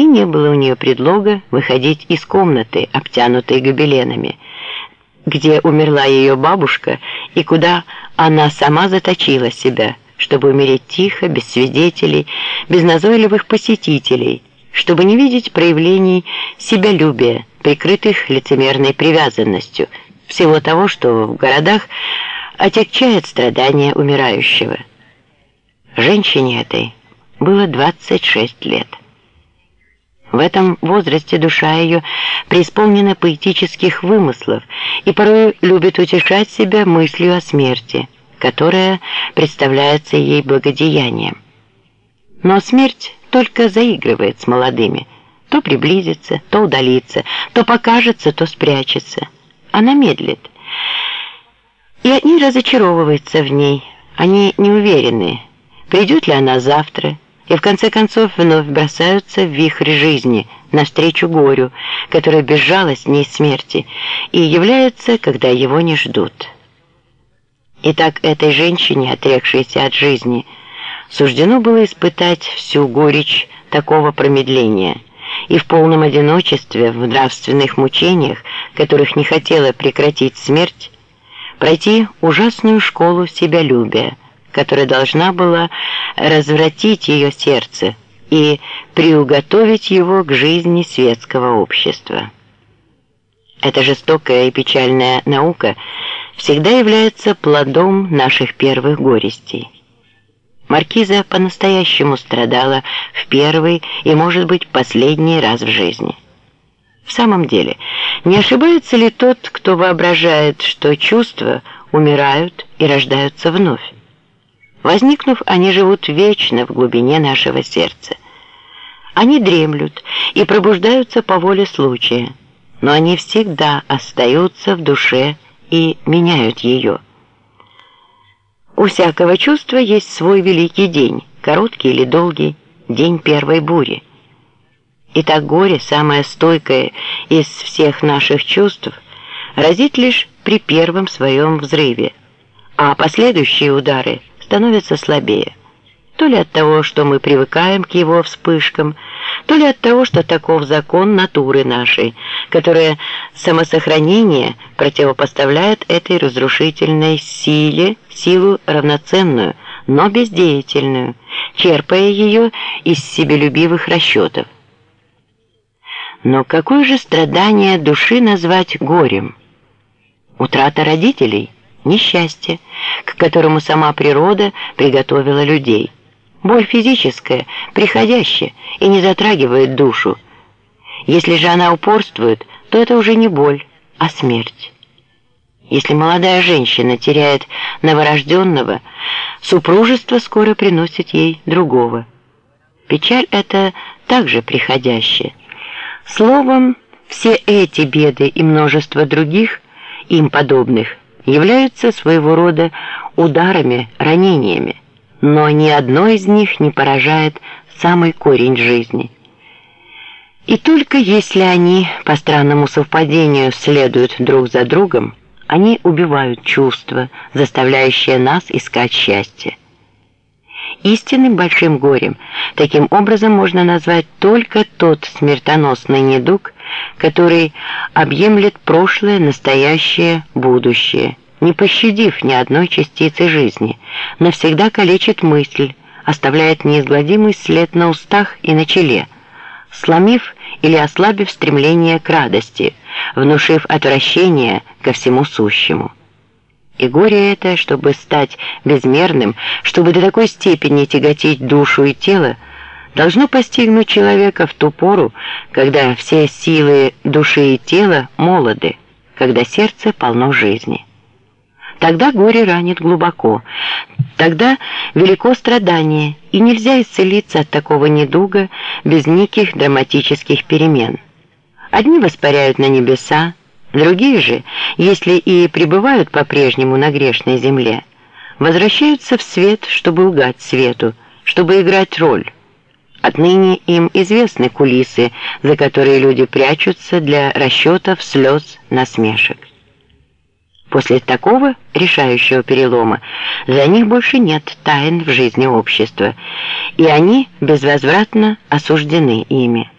и не было у нее предлога выходить из комнаты, обтянутой гобеленами, где умерла ее бабушка и куда она сама заточила себя, чтобы умереть тихо, без свидетелей, без назойливых посетителей, чтобы не видеть проявлений себялюбия, прикрытых лицемерной привязанностью, всего того, что в городах отягчает страдания умирающего. Женщине этой было 26 лет. В этом возрасте душа ее преисполнена поэтических вымыслов и порой любит утешать себя мыслью о смерти, которая представляется ей благодеянием. Но смерть только заигрывает с молодыми, то приблизится, то удалится, то покажется, то спрячется. Она медлит. И они разочаровываются в ней, они не уверены, придет ли она завтра, и в конце концов вновь бросаются в вихрь жизни, навстречу горю, которое безжалостней смерти, и является, когда его не ждут. Итак, этой женщине, отрекшейся от жизни, суждено было испытать всю горечь такого промедления, и в полном одиночестве, в нравственных мучениях, которых не хотела прекратить смерть, пройти ужасную школу себялюбия, которая должна была развратить ее сердце и приуготовить его к жизни светского общества. Эта жестокая и печальная наука всегда является плодом наших первых горестей. Маркиза по-настоящему страдала в первый и, может быть, последний раз в жизни. В самом деле, не ошибается ли тот, кто воображает, что чувства умирают и рождаются вновь? Возникнув, они живут вечно в глубине нашего сердца. Они дремлют и пробуждаются по воле случая, но они всегда остаются в душе и меняют ее. У всякого чувства есть свой великий день, короткий или долгий, день первой бури. Итак, горе, самое стойкое из всех наших чувств, разит лишь при первом своем взрыве, а последующие удары – становится слабее. То ли от того, что мы привыкаем к его вспышкам, то ли от того, что таков закон натуры нашей, которая самосохранение противопоставляет этой разрушительной силе силу равноценную, но бездеятельную, черпая ее из себелюбивых расчетов. Но какое же страдание души назвать горем? Утрата родителей – несчастье, к которому сама природа приготовила людей. Боль физическая, приходящая и не затрагивает душу. Если же она упорствует, то это уже не боль, а смерть. Если молодая женщина теряет новорожденного, супружество скоро приносит ей другого. Печаль это также приходящая. Словом, все эти беды и множество других, им подобных, являются своего рода ударами, ранениями, но ни одно из них не поражает самый корень жизни. И только если они по странному совпадению следуют друг за другом, они убивают чувства, заставляющие нас искать счастье. Истинным большим горем таким образом можно назвать только тот смертоносный недуг, который объемлет прошлое, настоящее, будущее, не пощадив ни одной частицы жизни, навсегда калечит мысль, оставляет неизгладимый след на устах и на челе, сломив или ослабив стремление к радости, внушив отвращение ко всему сущему. И горе это, чтобы стать безмерным, чтобы до такой степени тяготить душу и тело, должно постигнуть человека в ту пору, когда все силы души и тела молоды, когда сердце полно жизни. Тогда горе ранит глубоко, тогда велико страдание, и нельзя исцелиться от такого недуга без неких драматических перемен. Одни воспаряют на небеса, другие же, если и пребывают по-прежнему на грешной земле, возвращаются в свет, чтобы лгать свету, чтобы играть роль. Отныне им известны кулисы, за которые люди прячутся для расчетов, слез, насмешек. После такого решающего перелома за них больше нет тайн в жизни общества, и они безвозвратно осуждены ими.